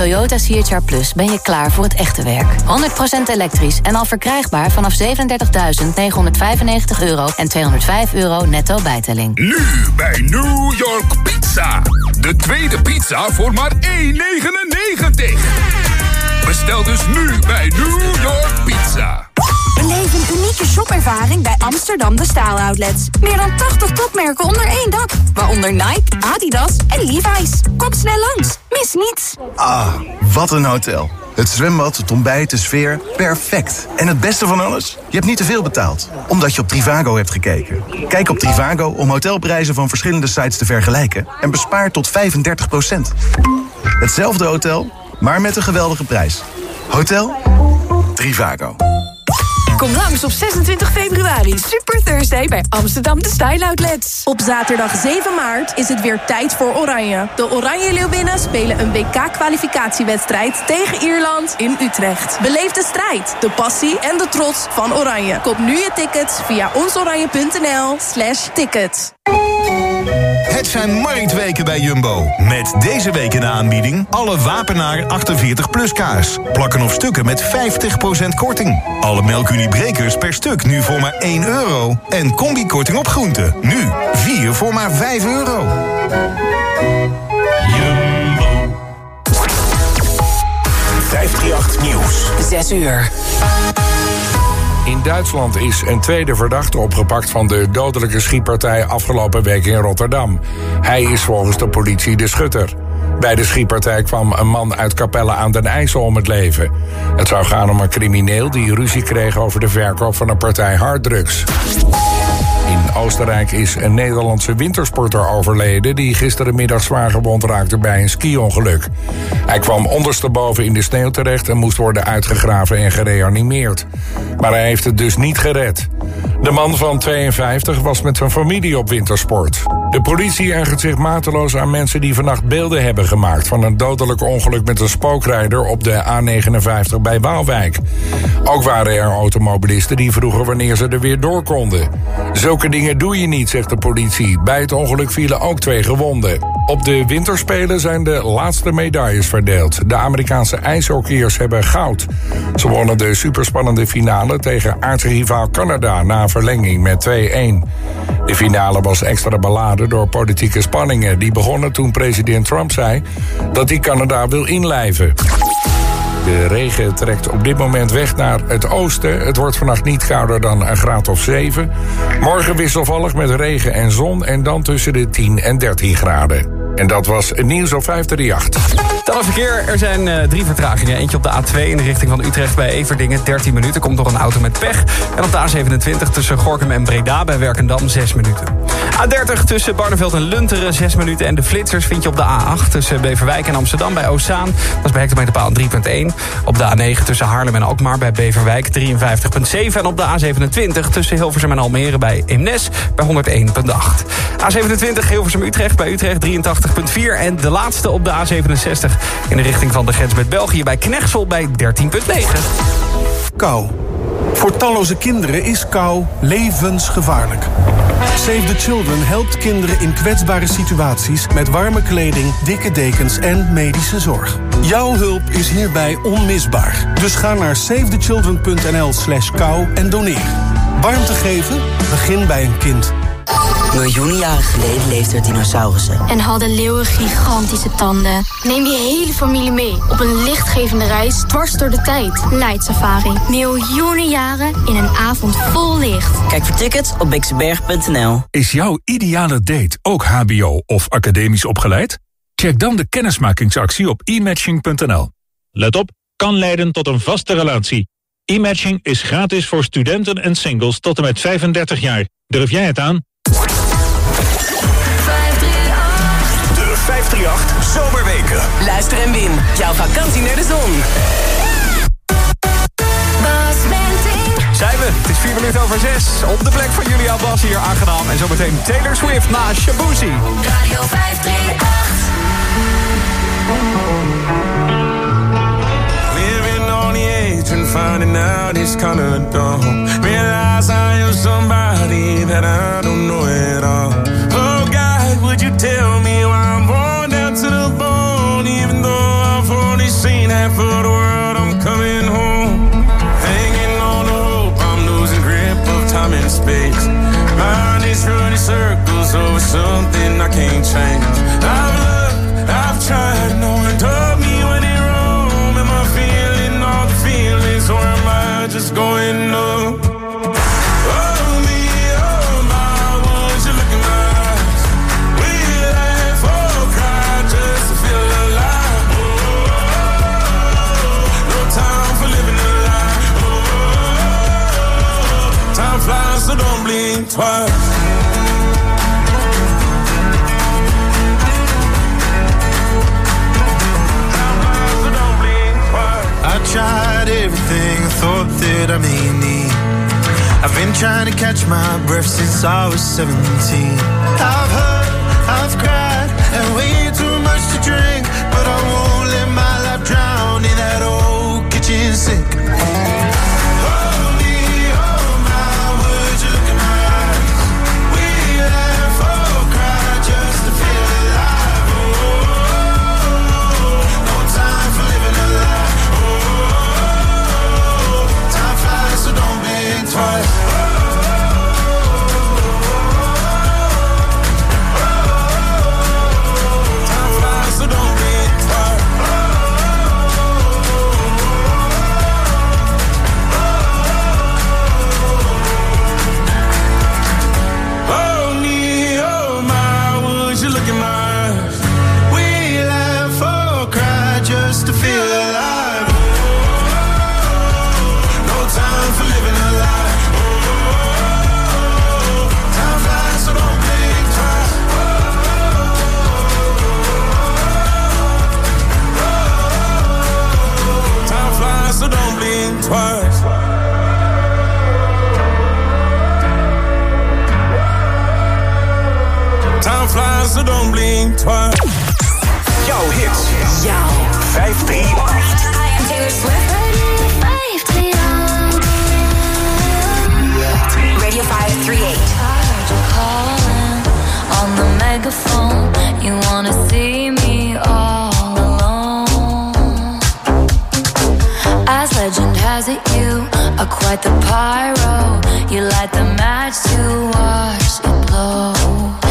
Toyota CHR Plus ben je klaar voor het echte werk. 100% elektrisch en al verkrijgbaar vanaf 37.995 euro en 205 euro netto bijtelling. Nu bij New York Pizza. De tweede pizza voor maar 1,99. Bestel dus nu bij New York Pizza. Beleef een unieke shopervaring bij Amsterdam De Staal Outlets. Meer dan 80 topmerken onder één dak. Waaronder Nike, Adidas en Levi's. Kom snel langs. Mis niets. Ah, wat een hotel. Het zwembad, het ontbijt, de sfeer, perfect. En het beste van alles? Je hebt niet te veel betaald, omdat je op Trivago hebt gekeken. Kijk op Trivago om hotelprijzen van verschillende sites te vergelijken... en bespaar tot 35% Hetzelfde hotel, maar met een geweldige prijs. Hotel Trivago. Kom langs op 26 februari. Super Thursday bij Amsterdam De Style Outlets. Op zaterdag 7 maart is het weer tijd voor Oranje. De Oranje Leeuwinnen spelen een WK-kwalificatiewedstrijd tegen Ierland in Utrecht. Beleef de strijd, de passie en de trots van Oranje. Koop nu je tickets via onsoranje.nl slash tickets. Het zijn marktweken bij Jumbo. Met deze week in de aanbieding alle Wapenaar 48 plus kaas. Plakken of stukken met 50% korting. Alle melkuniebrekers per stuk nu voor maar 1 euro. En combikorting op groenten. Nu 4 voor maar 5 euro. Jumbo. 538 Nieuws. 6 uur. In Duitsland is een tweede verdachte opgepakt van de dodelijke schietpartij afgelopen week in Rotterdam. Hij is volgens de politie de schutter. Bij de schietpartij kwam een man uit Capelle aan den IJssel om het leven. Het zou gaan om een crimineel die ruzie kreeg over de verkoop van een partij harddrugs. Oostenrijk is een Nederlandse wintersporter overleden... die gisterenmiddag zwaar gewond raakte bij een ski-ongeluk. Hij kwam ondersteboven in de sneeuw terecht... en moest worden uitgegraven en gereanimeerd. Maar hij heeft het dus niet gered. De man van 52 was met zijn familie op wintersport. De politie ergert zich mateloos aan mensen die vannacht beelden hebben gemaakt... van een dodelijk ongeluk met een spookrijder op de A59 bij Waalwijk. Ook waren er automobilisten die vroegen wanneer ze er weer door konden. Zulke dingen doe je niet, zegt de politie. Bij het ongeluk vielen ook twee gewonden. Op de winterspelen zijn de laatste medailles verdeeld. De Amerikaanse ijshockeyers hebben goud. Ze wonnen de superspannende finale tegen aartsrivaal Canada... na verlenging met 2-1. De finale was extra beladen door politieke spanningen... die begonnen toen president Trump zei dat hij Canada wil inlijven. De regen trekt op dit moment weg naar het oosten. Het wordt vannacht niet kouder dan een graad of 7. Morgen wisselvallig met regen en zon en dan tussen de 10 en 13 graden. En dat was het nieuws op 538. Dan verkeer. Er zijn uh, drie vertragingen. Eentje op de A2 in de richting van Utrecht bij Everdingen. 13 minuten. Komt door een auto met pech. En op de A27 tussen Gorkum en Breda bij Werkendam 6 minuten. A30 tussen Barneveld en Lunteren 6 minuten. En de flitsers vind je op de A8 tussen Beverwijk en Amsterdam bij Ozaan. Dat is bij hectometerpaal 3.1. Op de A9 tussen Haarlem en Alkmaar bij Beverwijk 53.7. En op de A27 tussen Hilversum en Almere bij Eemnes bij 101.8. A27 Hilversum-Utrecht bij Utrecht 83.4. En de laatste op de A67 in de richting van de grens met België bij Knechtsel bij 13.9. Kou. Voor talloze kinderen is kou levensgevaarlijk. Save the Children helpt kinderen in kwetsbare situaties... met warme kleding, dikke dekens en medische zorg. Jouw hulp is hierbij onmisbaar. Dus ga naar savethechildren.nl slash kou en doneer. Warmte geven? Begin bij een kind. Miljoenen jaren geleden leefden er dinosaurussen. En hadden leeuwen gigantische tanden. Neem je hele familie mee op een lichtgevende reis dwars door de tijd. Light Safari. Miljoenen jaren in een avond vol licht. Kijk voor tickets op bixenberg.nl. Is jouw ideale date ook hbo of academisch opgeleid? Check dan de kennismakingsactie op e-matching.nl. Let op, kan leiden tot een vaste relatie. E-matching is gratis voor studenten en singles tot en met 35 jaar. Durf jij het aan? 538 Zomerweken. Luister en win. Jouw vakantie naar de zon. Zijn we? Het is 4 minuten over 6. Op de plek van Julia Bas hier aangenaam. En zometeen Taylor Swift na Shabuzi. Radio 538. Living on the edge and finding out it's kinda dumb. Realize I am somebody that I don't twice. I tried everything, thought that I may need. I've been trying to catch my breath since I was 17. I've hurt, I've cried. eyes at you are quite the pyro. You light the match to watch it blow.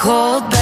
cold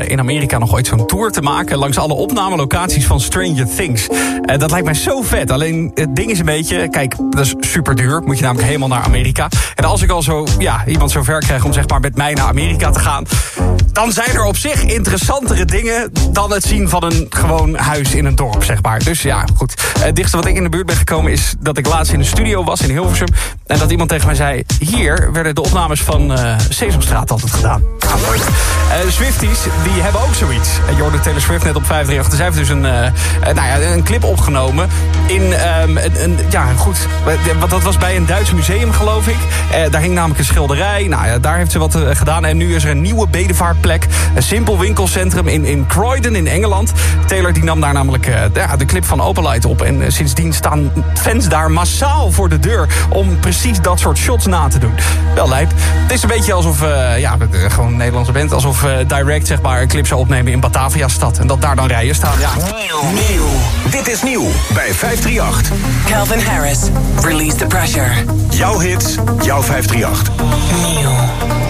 in Amerika nog ooit zo'n tour te maken... langs alle opnamelocaties van Stranger Things. Eh, dat lijkt mij zo vet. Alleen het ding is een beetje... Kijk, dat is super duur. Moet je namelijk helemaal naar Amerika. En als ik al zo, ja, iemand zo ver krijg om zeg maar met mij naar Amerika te gaan... dan zijn er op zich interessantere dingen... dan het zien van een gewoon huis in een dorp, zeg maar. Dus ja, goed. Het dichtste wat ik in de buurt ben gekomen is dat ik laatst in de studio was in Hilversum... en dat iemand tegen mij zei... hier werden de opnames van eh, Sesamstraat altijd gedaan. Uh, Swifties, die hebben ook zoiets. Uh, je hoorde Taylor Swift net op 538. Dus zij heeft dus een, uh, nou ja, een clip opgenomen. In, um, een, ja, goed. Dat was bij een Duits museum, geloof ik. daar hing namelijk een schilderij. Nou ja, daar heeft ze wat gedaan. En nu is er een nieuwe Een simpel winkelcentrum in, in Croydon in Engeland. Taylor die nam daar namelijk ja, de clip van Opalite op. En sindsdien staan fans daar massaal voor de deur... om precies dat soort shots na te doen. Wel lijp. Het is een beetje alsof... ja, gewoon Nederlandse band. Alsof uh, Direct zeg maar, een clip zou opnemen in Batavia-stad. En dat daar dan rijen staan. Ja. Nieuw. Dit is nieuw bij 538. Calvin Harris. Release the pressure. Jouw hits, jouw 538. Nieuw.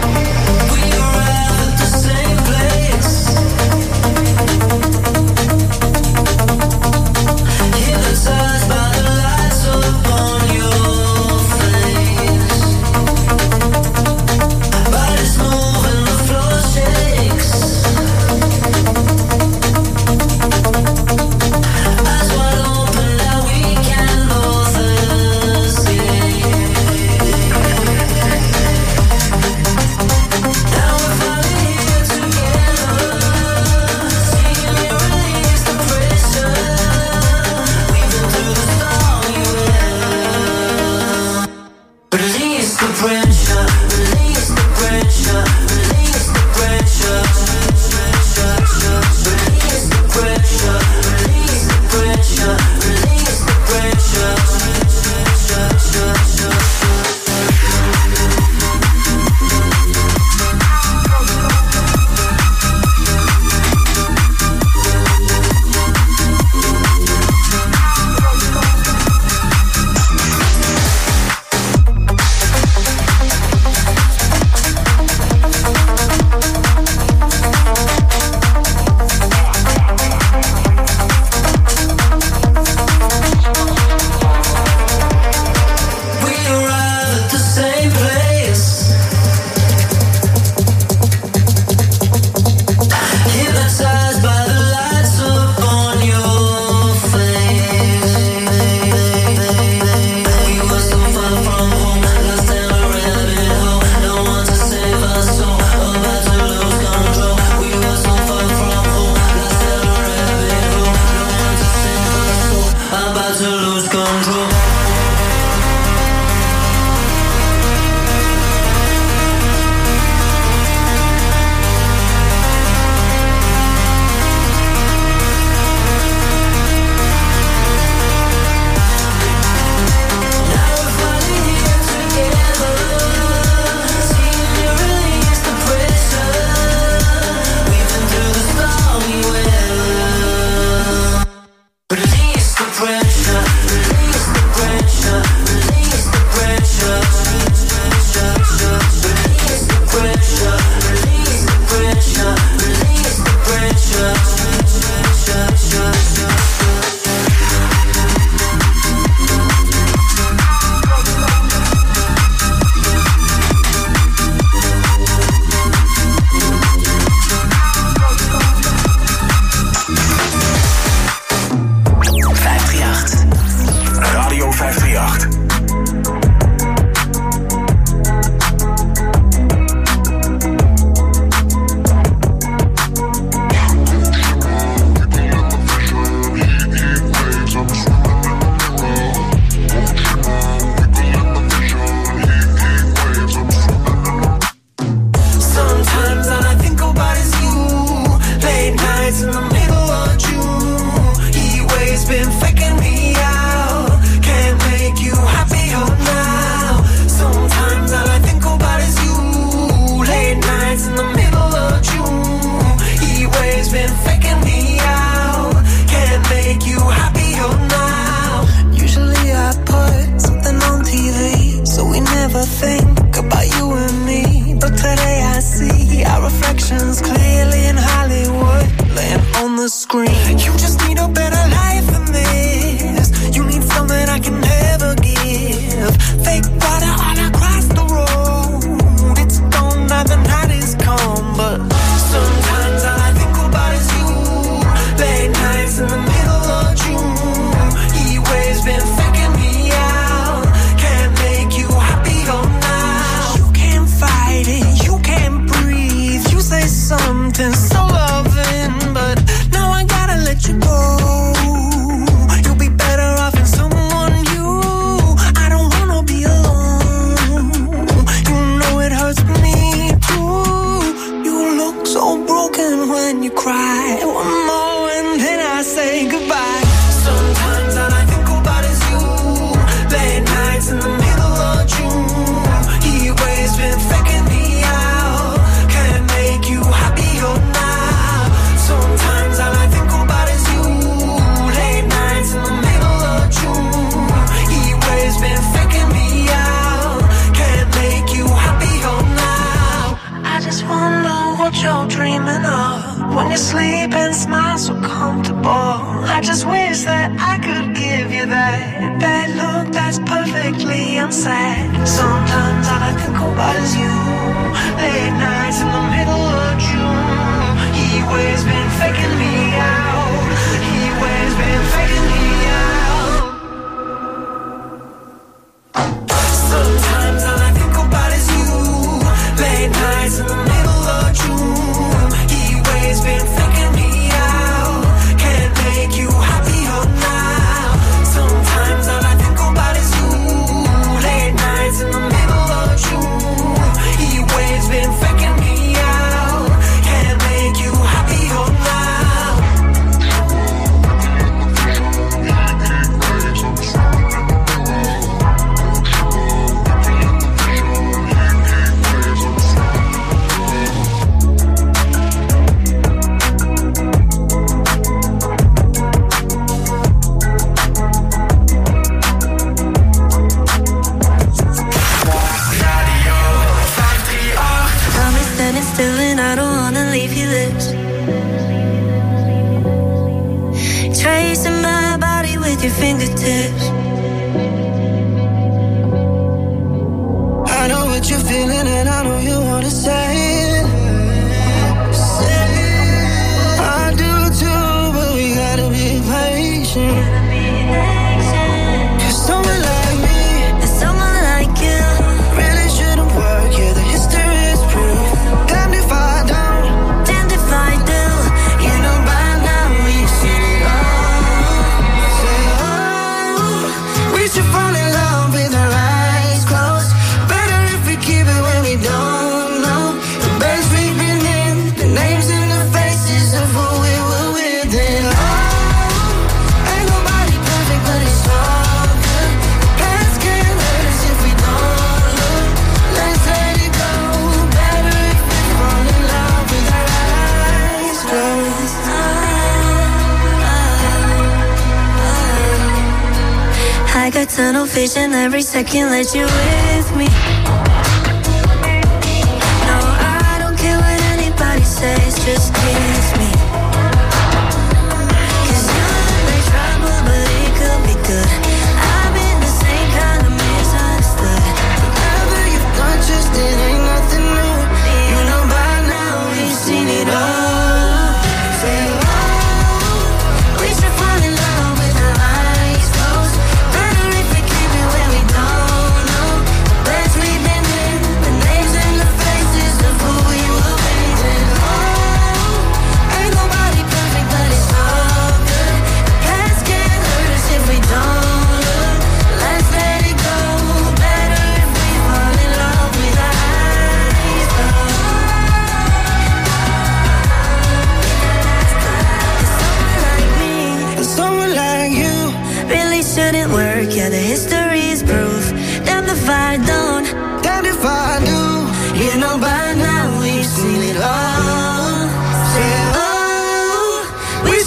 And every second let you in.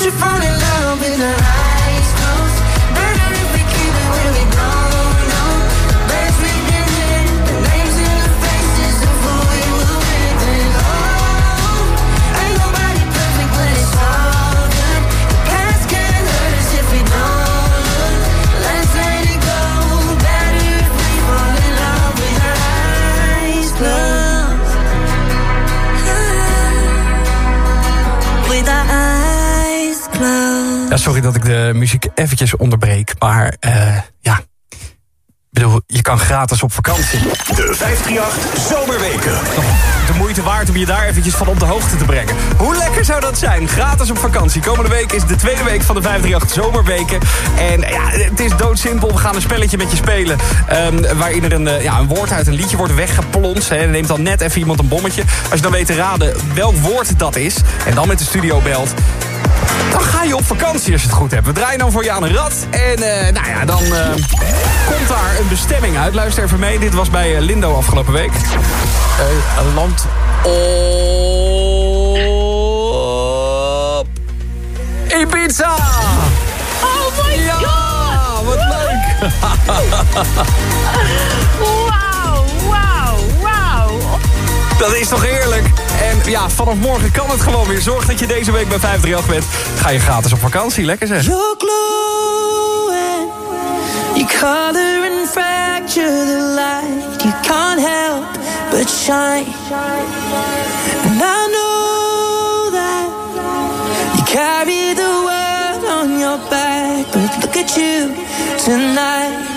you fall in love in her. eyes Ja, sorry dat ik de muziek eventjes onderbreek. Maar eh, ja, ik bedoel, je kan gratis op vakantie. De 538 Zomerweken. De moeite waard om je daar eventjes van op de hoogte te brengen. Hoe lekker zou dat zijn? Gratis op vakantie. Komende week is de tweede week van de 538 Zomerweken. En ja, het is doodsimpel. We gaan een spelletje met je spelen. ehm, waar ieder een, eh, ja, een woord uit een liedje wordt weggeplonst. Hè. Neemt dan net even iemand een bommetje. Als je dan weet te raden welk woord dat is. En dan met de studio belt. Dan ga je op vakantie als je het goed hebt. We draaien dan voor je aan een rad. En eh, nou ja, dan eh, komt daar een bestemming uit. Luister even mee. Dit was bij eh, Lindo afgelopen week. Een land op... Ibiza! Oh my ja, god! wat leuk! Dat is toch heerlijk? En ja, vanaf morgen kan het gewoon weer. Zorg dat je deze week bij 538 bent. Ga je gratis op vakantie. Lekker zeg. You're glowing. You color and fracture the light. You can't help but shine. And I know that you carry the world on your back. But look at you tonight.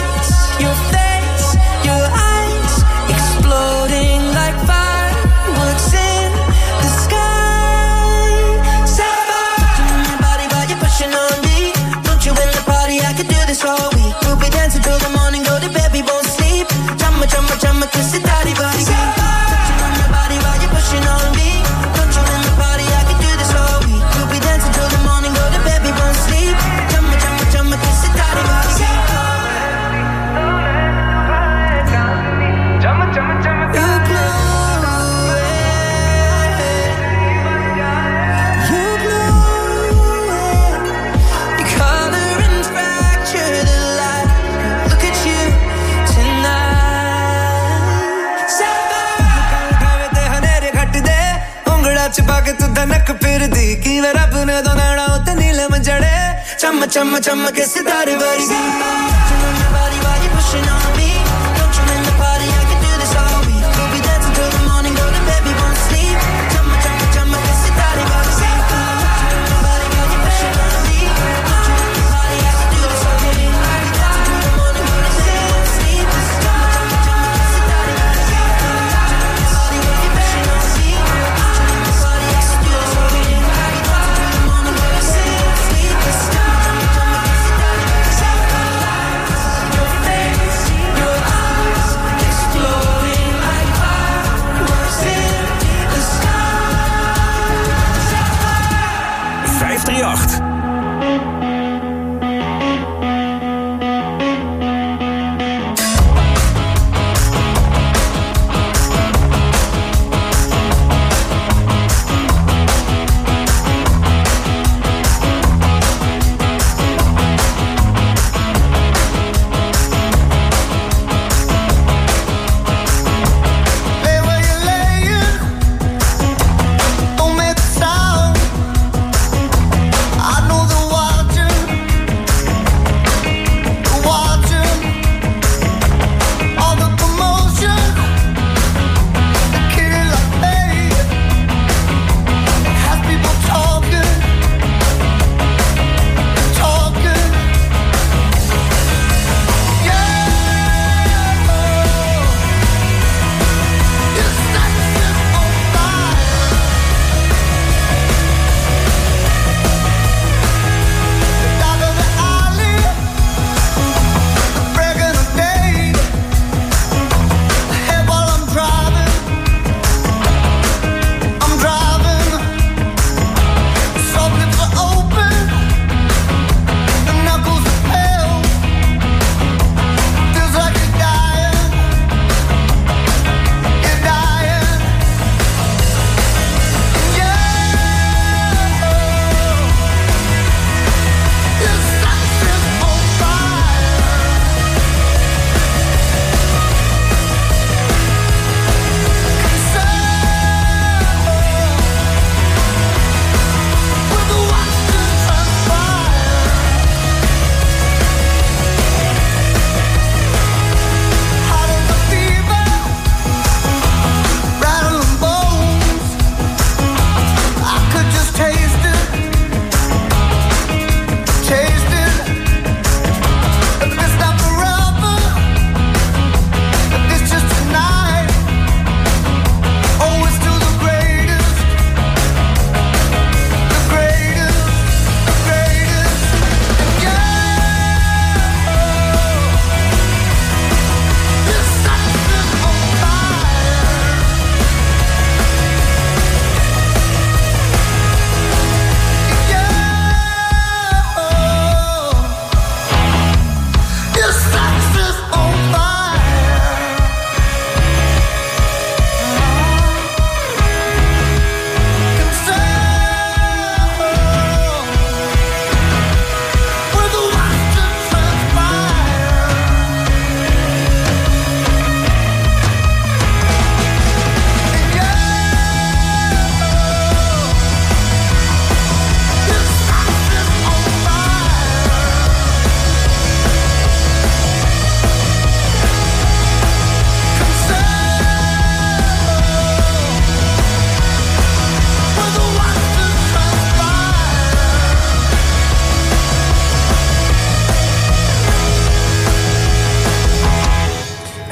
chamma chamma chamma ke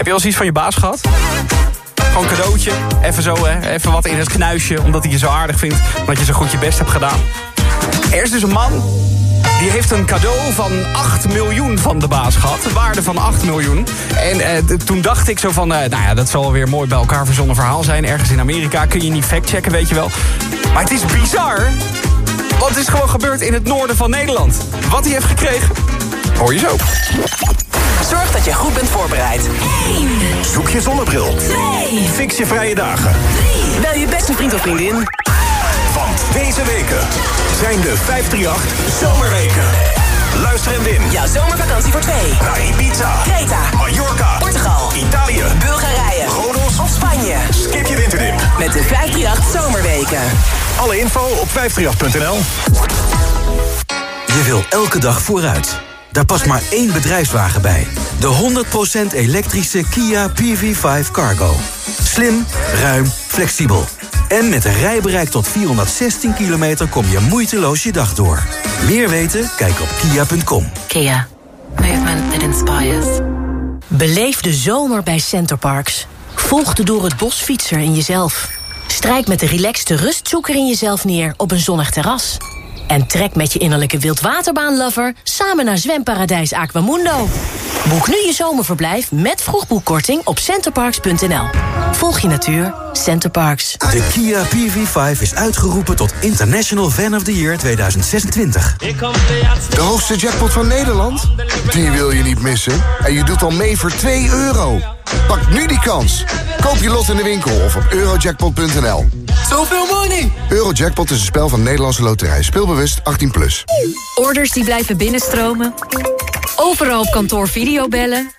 je eens iets van je baas gehad? Gewoon een cadeautje, even zo, hè, even wat in het knuisje... omdat hij je zo aardig vindt, omdat je zo goed je best hebt gedaan. Er is dus een man, die heeft een cadeau van 8 miljoen van de baas gehad. De waarde van 8 miljoen. En eh, toen dacht ik zo van, eh, nou ja, dat zal weer mooi bij elkaar verzonnen verhaal zijn. Ergens in Amerika kun je niet factchecken, weet je wel. Maar het is bizar, want het is gewoon gebeurd in het noorden van Nederland. Wat hij heeft gekregen, hoor je zo. Zorg dat je goed bent voorbereid. Zoek je zonnebril. Fix je vrije dagen. Bel je beste vriend of vriendin. Want deze weken zijn de 538 Zomerweken. Luister en win. Jouw zomervakantie voor twee. Naar Ibiza, Kreta, Mallorca, Portugal, Italië, Bulgarije, Rodos of Spanje. Skip je winterdip. Met de 538 Zomerweken. Alle info op 538.nl. Je wil elke dag vooruit. Daar past maar één bedrijfswagen bij. De 100% elektrische Kia PV5 Cargo. Slim, ruim, flexibel. En met een rijbereik tot 416 kilometer kom je moeiteloos je dag door. Meer weten? Kijk op kia.com. Kia. Movement that inspires. Beleef de zomer bij Centerparks. Volg de door het bos fietser in jezelf. Strijk met de relaxte rustzoeker in jezelf neer op een zonnig terras. En trek met je innerlijke wildwaterbaanlover samen naar zwemparadijs Aquamundo. Boek nu je zomerverblijf met vroegboekkorting op centerparks.nl. Volg je natuur, Centerparks. De Kia PV5 is uitgeroepen tot International Fan of the Year 2026. De hoogste jackpot van Nederland? Die wil je niet missen. En je doet al mee voor 2 euro. Pak nu die kans. Koop je lot in de winkel of op eurojackpot.nl. Zoveel money! Eurojackpot is een spel van Nederlandse Loterij. Speelbewust 18+. Plus. Orders die blijven binnenstromen. Overal op kantoor videobellen.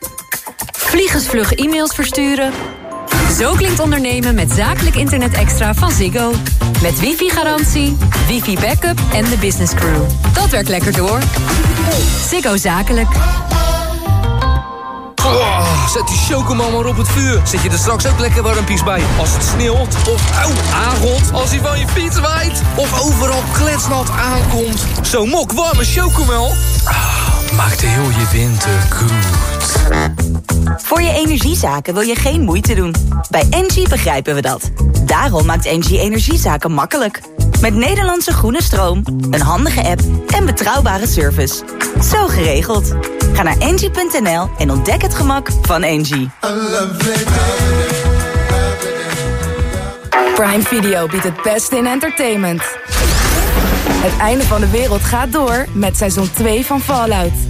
Vliegensvlug e-mails versturen. Zo klinkt ondernemen met zakelijk internet extra van Ziggo. Met wifi-garantie, wifi-backup en de business crew. Dat werkt lekker door. Ziggo Zakelijk. Oh, zet die chocomel maar op het vuur. Zet je er straks ook lekker warmpies bij. Als het sneeuwt of auw, aangot. Als hij van je fiets waait. Of overal kletsnat aankomt. Zo'n mok warme chocomel. Ah, maakt heel je winter goed. Voor je energiezaken wil je geen moeite doen. Bij Engie begrijpen we dat. Daarom maakt Engie energiezaken makkelijk. Met Nederlandse groene stroom, een handige app en betrouwbare service. Zo geregeld. Ga naar engie.nl en ontdek het gemak van Engie. Prime Video biedt het beste in entertainment. Het einde van de wereld gaat door met seizoen 2 van Fallout.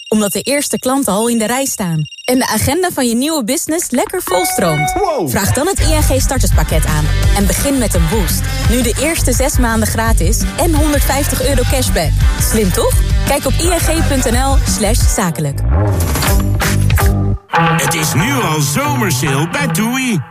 omdat de eerste klanten al in de rij staan en de agenda van je nieuwe business lekker volstroomt. Vraag dan het ING starterspakket aan en begin met een boost. Nu de eerste zes maanden gratis en 150 euro cashback. Slim toch? Kijk op ing.nl slash zakelijk. Het is nu al zomersale bij TUI.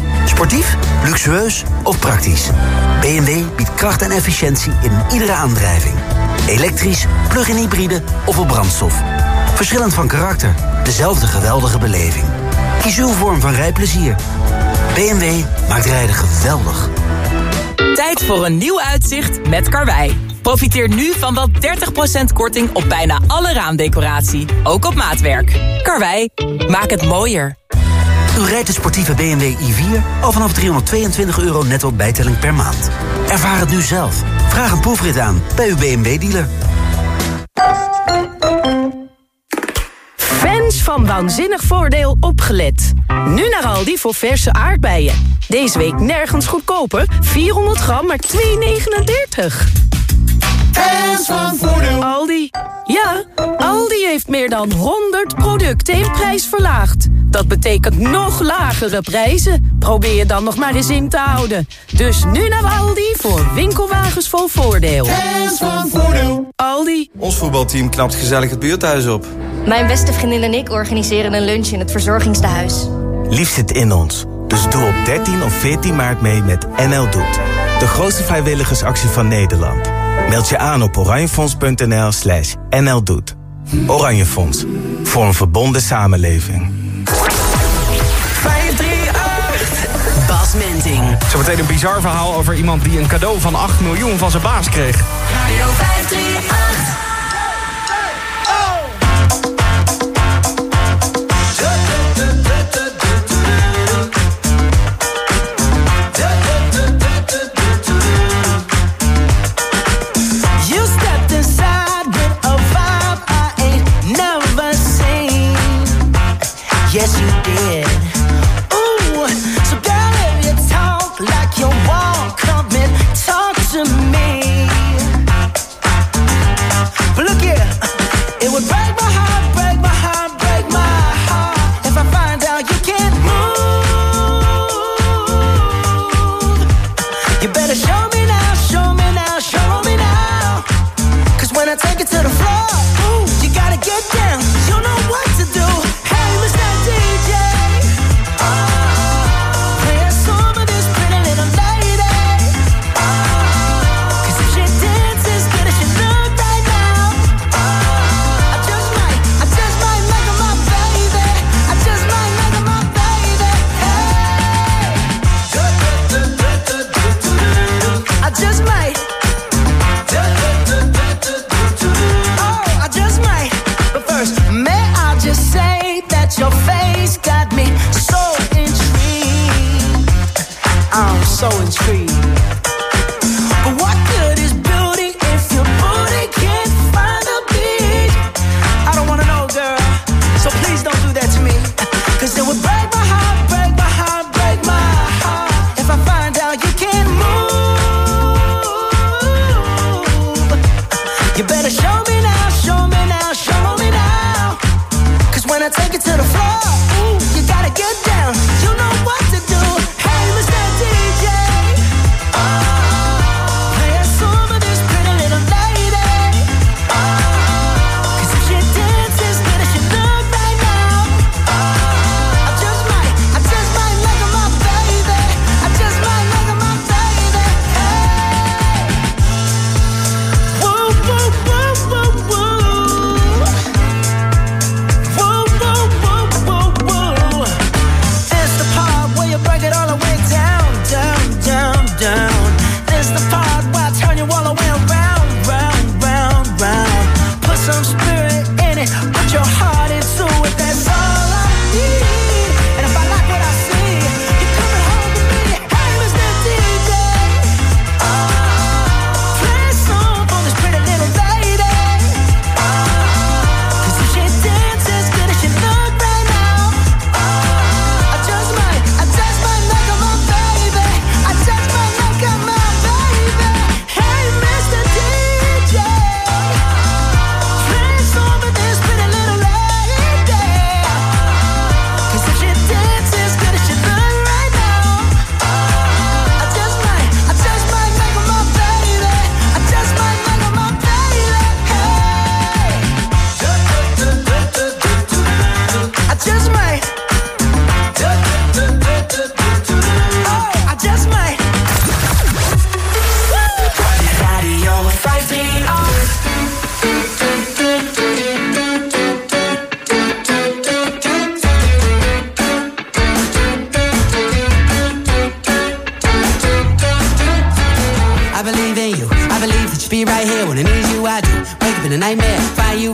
Sportief, luxueus of praktisch? BMW biedt kracht en efficiëntie in iedere aandrijving. Elektrisch, plug-in hybride of op brandstof. Verschillend van karakter, dezelfde geweldige beleving. Kies uw vorm van rijplezier. BMW maakt rijden geweldig. Tijd voor een nieuw uitzicht met Karwei. Profiteer nu van wel 30% korting op bijna alle raamdecoratie. Ook op maatwerk. Karwei, maak het mooier. U rijdt de sportieve BMW i4 al vanaf 322 euro netto bijtelling per maand. Ervaar het nu zelf. Vraag een proefrit aan bij uw BMW-dealer. Fans van Waanzinnig Voordeel opgelet. Nu naar Aldi voor verse aardbeien. Deze week nergens goedkoper. 400 gram, maar 2,39 fans van. Aldi. Ja, Aldi heeft meer dan 100 producten in prijs verlaagd. Dat betekent nog lagere prijzen. Probeer je dan nog maar eens in te houden. Dus nu naar Aldi voor winkelwagens vol voordeel. Fans van voordeel. Aldi. Ons voetbalteam knapt gezellig het buurthuis op. Mijn beste vriendin en ik organiseren een lunch in het verzorgingstehuis. Liefst zit in ons. Dus doe op 13 of 14 maart mee met NL Doet. De grootste vrijwilligersactie van Nederland. Meld je aan op oranjefonds.nl slash nldoet. Oranje Fonds. Voor een verbonden samenleving. 538. Bas Menting. Zometeen een bizar verhaal over iemand die een cadeau van 8 miljoen van zijn baas kreeg. Radio 538.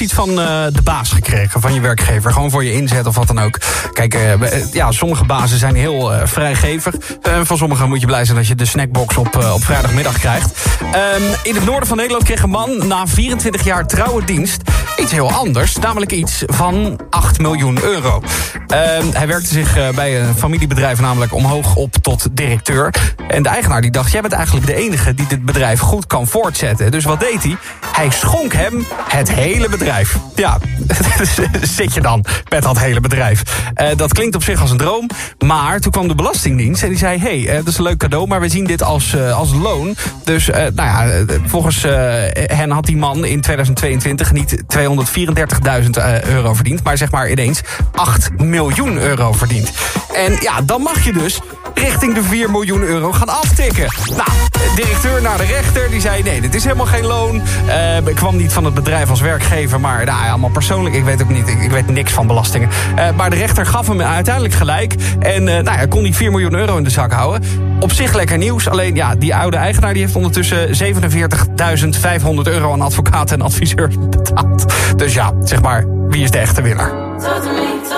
Iets van eh, de baas gekregen, van je werkgever? Gewoon voor je inzet of wat dan ook. Kijk, eh, eh, ja, sommige bazen zijn heel vrijgevig. Van sommigen moet je blij zijn dat je de snackbox op, op vrijdagmiddag krijgt. Ehm, in het noorden van Nederland kreeg een man na 24 jaar trouwe dienst... iets heel anders, namelijk iets van 8 miljoen euro. Ehm, hij werkte zich eh, bij een familiebedrijf namelijk omhoog op tot directeur. En de eigenaar die dacht, jij bent eigenlijk de enige die dit bedrijf goed kan voortzetten. Dus wat deed hij? Hij schonk hem het hele bedrijf. Ja, zit je dan met dat hele bedrijf. Eh, dat klinkt op zich als een droom. Maar toen kwam de Belastingdienst en die zei... hey, eh, dat is een leuk cadeau, maar we zien dit als, eh, als loon. Dus eh, nou ja, eh, volgens eh, hen had die man in 2022 niet 234.000 eh, euro verdiend... maar zeg maar ineens 8 miljoen euro verdiend. En ja, dan mag je dus richting de 4 miljoen euro gaan aftikken. Nou, directeur naar de rechter, die zei... nee, dit is helemaal geen loon. Eh, ik kwam niet van het bedrijf als werkgever, maar nou, allemaal persoonlijk. Ik weet ook niet, ik, ik weet niks van belastingen. Eh, maar de rechter gaf hem uiteindelijk gelijk. En eh, nou ja, kon die 4 miljoen euro in de zak houden. Op zich lekker nieuws. Alleen ja, die oude eigenaar die heeft ondertussen 47.500 euro aan advocaten en adviseurs betaald. Dus ja, zeg maar, wie is de echte winnaar? Talk to me, talk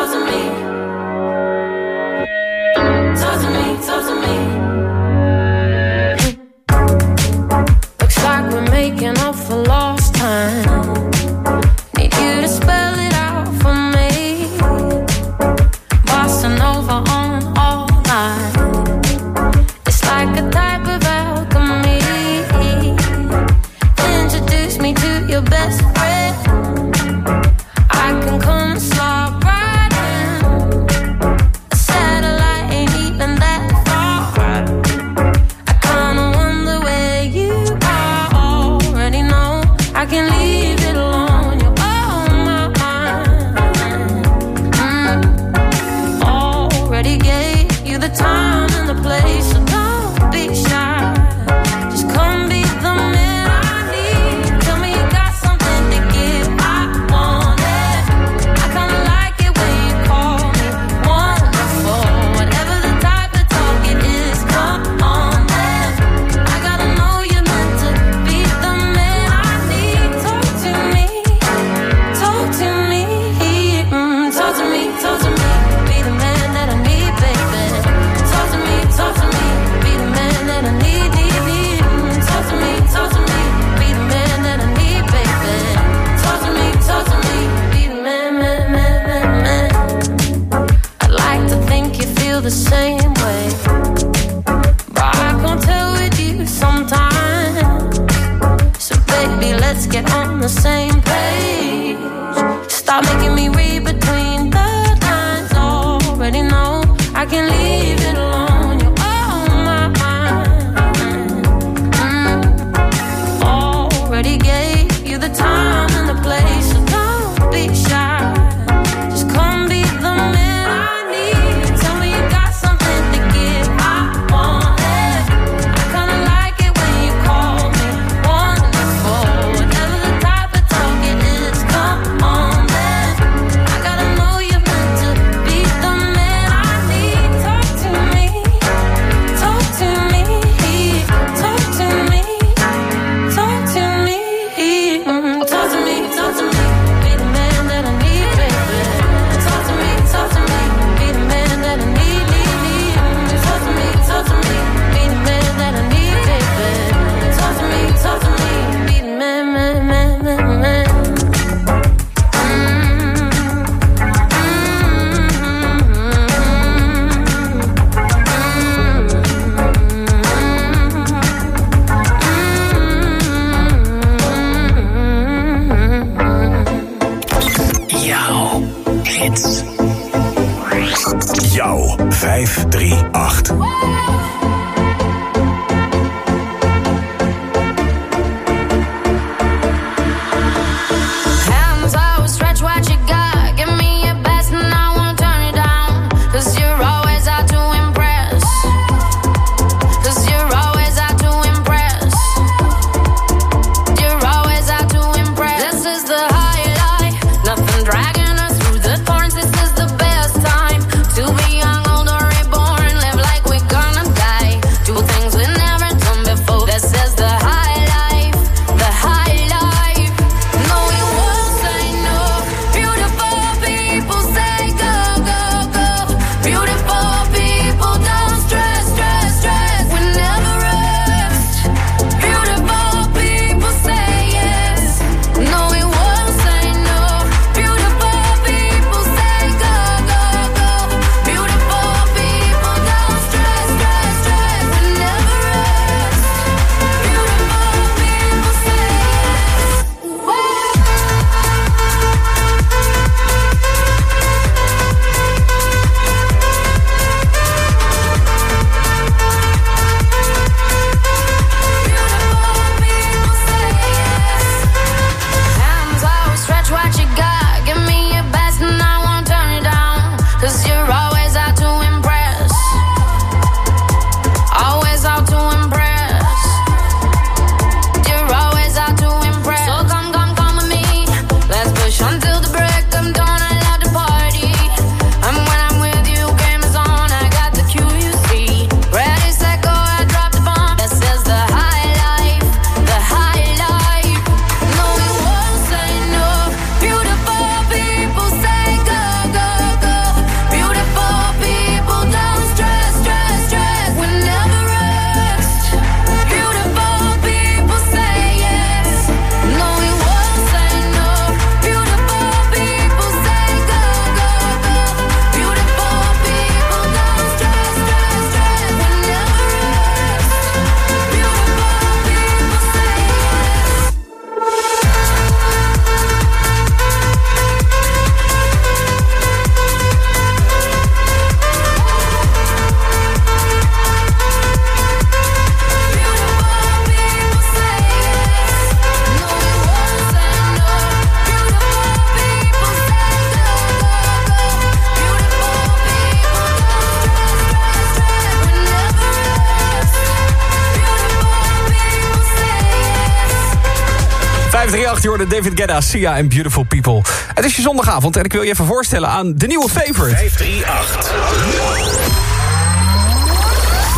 David Gedda, Sia en Beautiful People. Het is je zondagavond en ik wil je even voorstellen aan de nieuwe favorite. 538.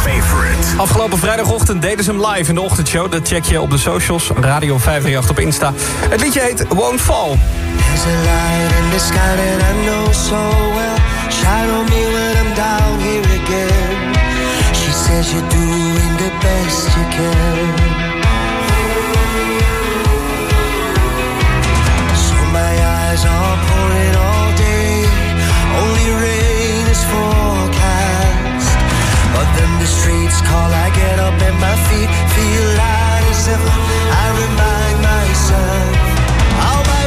Favorite. Afgelopen vrijdagochtend deden ze hem live in de ochtendshow. Dat check je op de socials, Radio 538 op Insta. Het liedje heet Won't Fall. There's a light in the sky that I know so well. Shadow me when I'm down here again. She says you're doing the best you can. is all pouring all day. Only rain is forecast. But then the streets call, I get up and my feet feel light as ever. I remind myself. I'll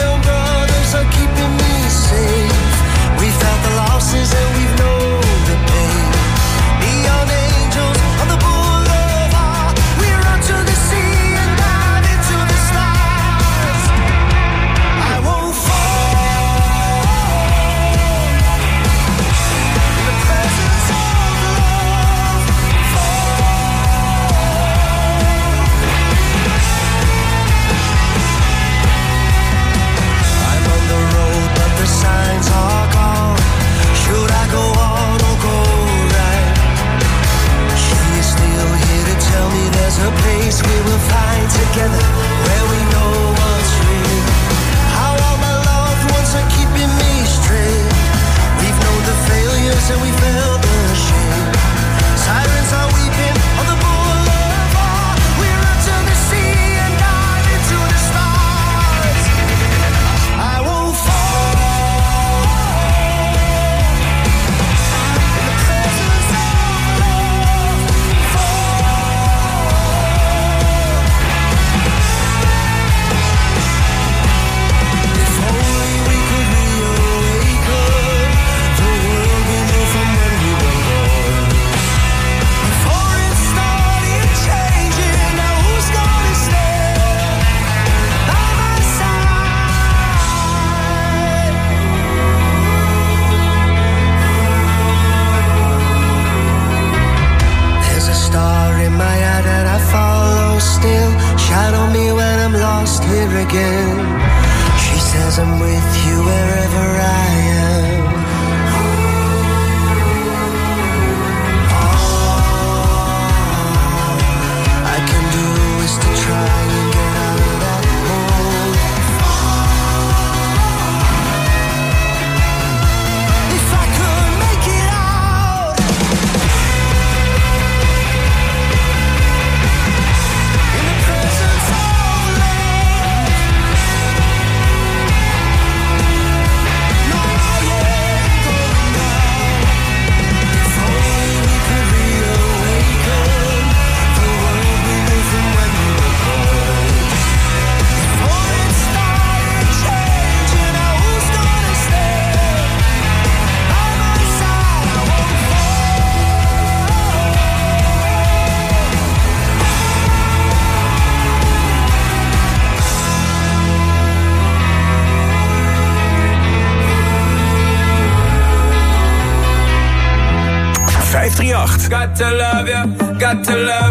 got to love you, got to love you.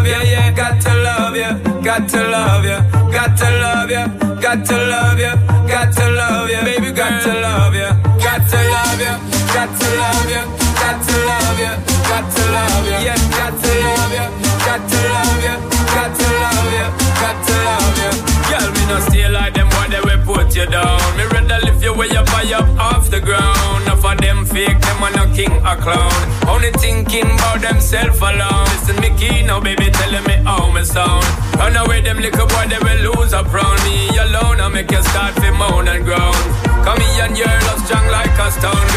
little boy, they will lose up round me alone. I make you start to moan and groan. Come here and your love strong like a stone.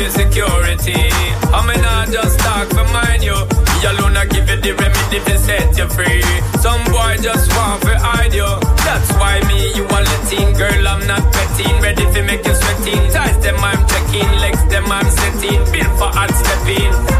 it security. I mean, not just talk for mine, you. Me alone, I give you the remedy to set you free. Some boy just want for hide you. That's why me, you are letting. Girl, I'm not petting. Ready to make you sweating. Ties them, I'm checking. Legs them, I'm setting. Built for hard stepping.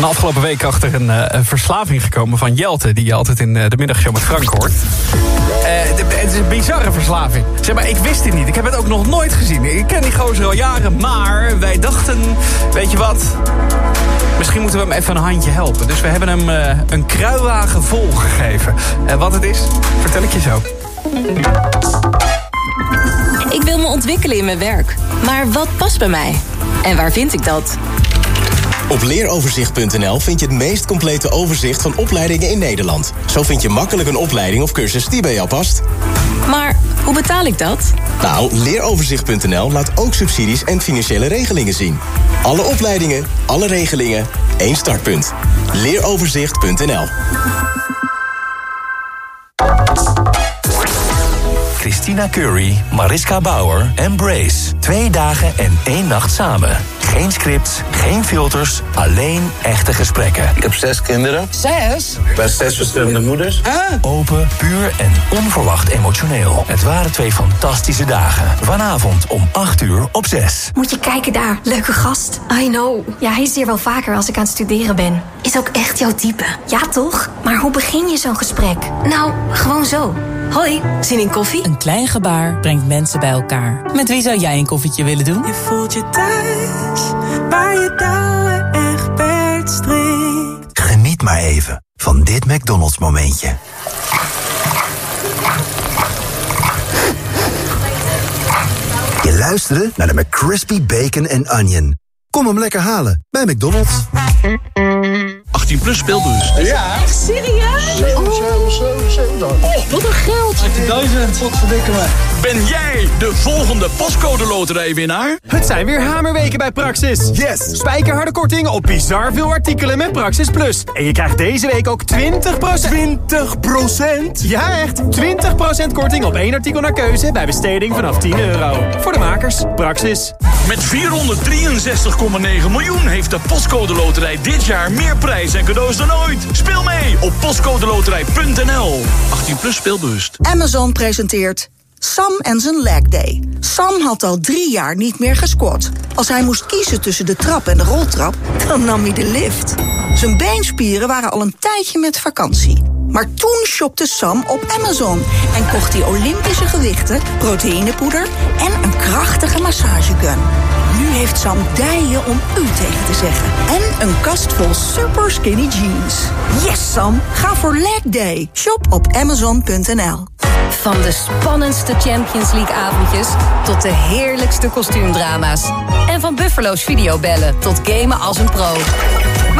ben afgelopen week achter eh, een verslaving gekomen van Jelte... die je altijd in eh, de middagshow met Frank hoort. Eh, het is een bizarre verslaving. Zeg maar, ik wist dit niet. Ik heb het ook nog nooit gezien. Ik ken die gozer al jaren, maar wij dachten... weet je wat, Misschien moeten we hem even een handje helpen. Dus we hebben hem een kruiwagen vol gegeven. En wat het is, vertel ik je zo. Ik wil me ontwikkelen in mijn werk. Maar wat past bij mij? En waar vind ik dat? Op leeroverzicht.nl vind je het meest complete overzicht van opleidingen in Nederland. Zo vind je makkelijk een opleiding of cursus die bij jou past. Maar hoe betaal ik dat? Nou, leeroverzicht.nl laat ook subsidies en financiële regelingen zien. Alle opleidingen, alle regelingen, één startpunt. Leeroverzicht.nl Christina Curry, Mariska Bauer en Brace. Twee dagen en één nacht samen. Geen scripts, geen filters, alleen echte gesprekken. Ik heb zes kinderen. Zes? Bij zes verschillende moeders. Open, puur en onverwacht emotioneel. Het waren twee fantastische dagen. Vanavond om 8 uur op 6. Moet je kijken daar, leuke gast. I know. Ja, hij is hier wel vaker als ik aan het studeren ben. Is ook echt jouw type. Ja, toch? Maar hoe begin je zo'n gesprek? Nou, gewoon zo. Hoi, zin in koffie? Een klein gebaar brengt mensen bij elkaar. Met wie zou jij een koffietje willen doen? Je voelt je thuis, waar je touwen echt per strikt. Geniet maar even van dit McDonald's momentje. Je luisterde naar de McCrispy Bacon and Onion. Kom hem lekker halen bij McDonald's. 18 plus speelbus. Ja. Echt serieus? Oh, wat een geld. 18.000, wat verdikken me. Ben jij de volgende pascode loterijwinnaar? Het zijn weer hamerweken bij Praxis. Yes! Spijkerharde korting op bizar veel artikelen met Praxis Plus. En je krijgt deze week ook 20%... 20%? Ja, echt! 20% korting op één artikel naar keuze bij besteding vanaf 10 euro. Voor de makers, Praxis. Met 463,9 miljoen heeft de Postcode Loterij dit jaar meer prijs en cadeaus dan ooit. Speel mee op postcodeloterij.nl. 18 plus speelbewust. Amazon presenteert Sam en zijn leg day. Sam had al drie jaar niet meer gesquat. Als hij moest kiezen tussen de trap en de roltrap, dan nam hij de lift. Zijn beenspieren waren al een tijdje met vakantie. Maar toen shopte Sam op Amazon en kocht hij Olympische gewichten, proteïnepoeder en een krachtige massagegun. Nu heeft Sam dijen om u tegen te zeggen. En een kast vol super skinny jeans. Yes, Sam! Ga voor leg day. Shop op amazon.nl. Van de spannendste Champions League avondjes tot de heerlijkste kostuumdrama's. En van Buffalo's videobellen tot gamen als een pro.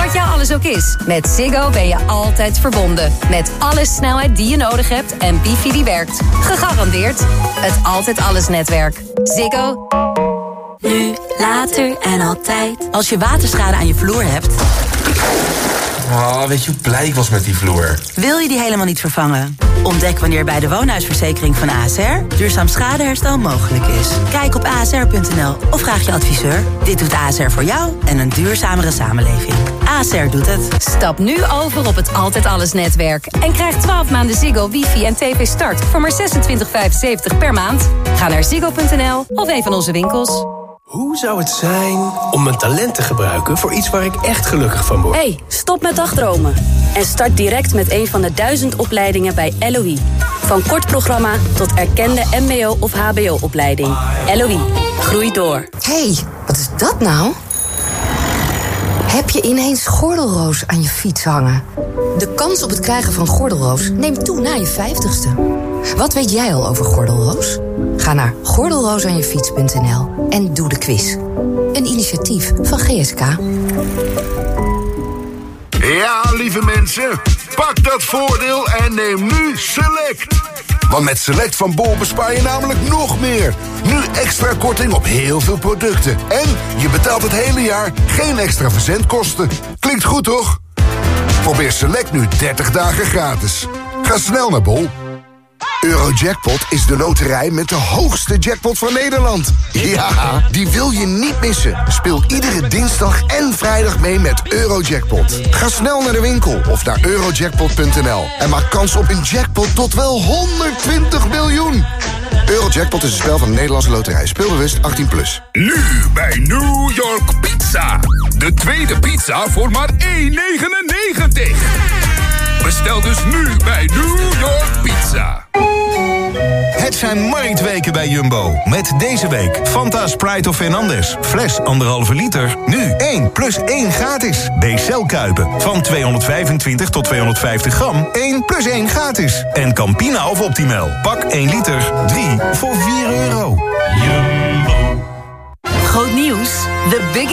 Wat jou alles ook is, met Ziggo ben je altijd verbonden. Met alle snelheid die je nodig hebt en wifi die werkt. Gegarandeerd het Altijd Alles netwerk. Ziggo. Nu, later en altijd. Als je waterschade aan je vloer hebt... Oh, weet je hoe blij ik was met die vloer? Wil je die helemaal niet vervangen? Ontdek wanneer bij de woonhuisverzekering van ASR duurzaam schadeherstel mogelijk is. Kijk op asr.nl of vraag je adviseur. Dit doet ASR voor jou en een duurzamere samenleving. ASR doet het. Stap nu over op het Altijd Alles netwerk. En krijg 12 maanden Ziggo, wifi en tv start voor maar 26,75 per maand. Ga naar ziggo.nl of een van onze winkels. Hoe zou het zijn om mijn talent te gebruiken voor iets waar ik echt gelukkig van word? hey, stop met dagdromen. En start direct met een van de duizend opleidingen bij LOE. Van kort programma tot erkende mbo- of hbo-opleiding. LOE, groei door. hey, wat is dat nou? Heb je ineens gordelroos aan je fiets hangen? De kans op het krijgen van gordelroos neemt toe na je vijftigste. Wat weet jij al over gordelroos? Ga naar gordelroosaanjefiets.nl en doe de quiz. Een initiatief van GSK. Ja, lieve mensen, pak dat voordeel en neem nu Select. Want met Select van Bol bespaar je namelijk nog meer. Nu extra korting op heel veel producten. En je betaalt het hele jaar geen extra verzendkosten. Klinkt goed, toch? Probeer Select nu 30 dagen gratis. Ga snel naar Bol. Eurojackpot is de loterij met de hoogste jackpot van Nederland. Ja, die wil je niet missen. Speel iedere dinsdag en vrijdag mee met Eurojackpot. Ga snel naar de winkel of naar eurojackpot.nl en maak kans op een jackpot tot wel 120 miljoen. Eurojackpot is een spel van de Nederlandse loterij. Speelbewust 18+. Plus. Nu bij New York Pizza. De tweede pizza voor maar 1,99. Bestel dus nu bij New York Pizza. Het zijn marktweken bij Jumbo. Met deze week Fanta Sprite of Fernandez. Fles 1,5 liter. Nu 1 plus 1 gratis. B-cel Kuipen. Van 225 tot 250 gram. 1 plus 1 gratis. En Campina of Optimal. Pak 1 liter. 3 voor 4 euro. Groot nieuws. The Biggie